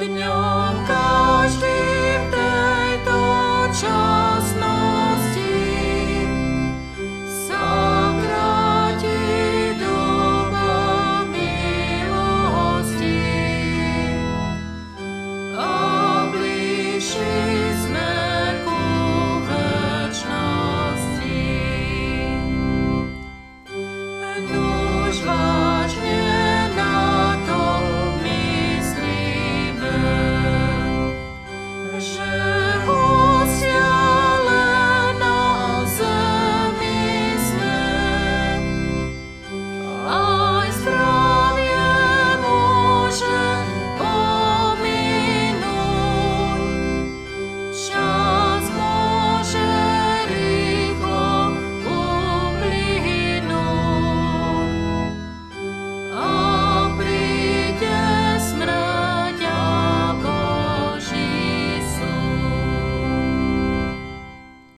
dnia.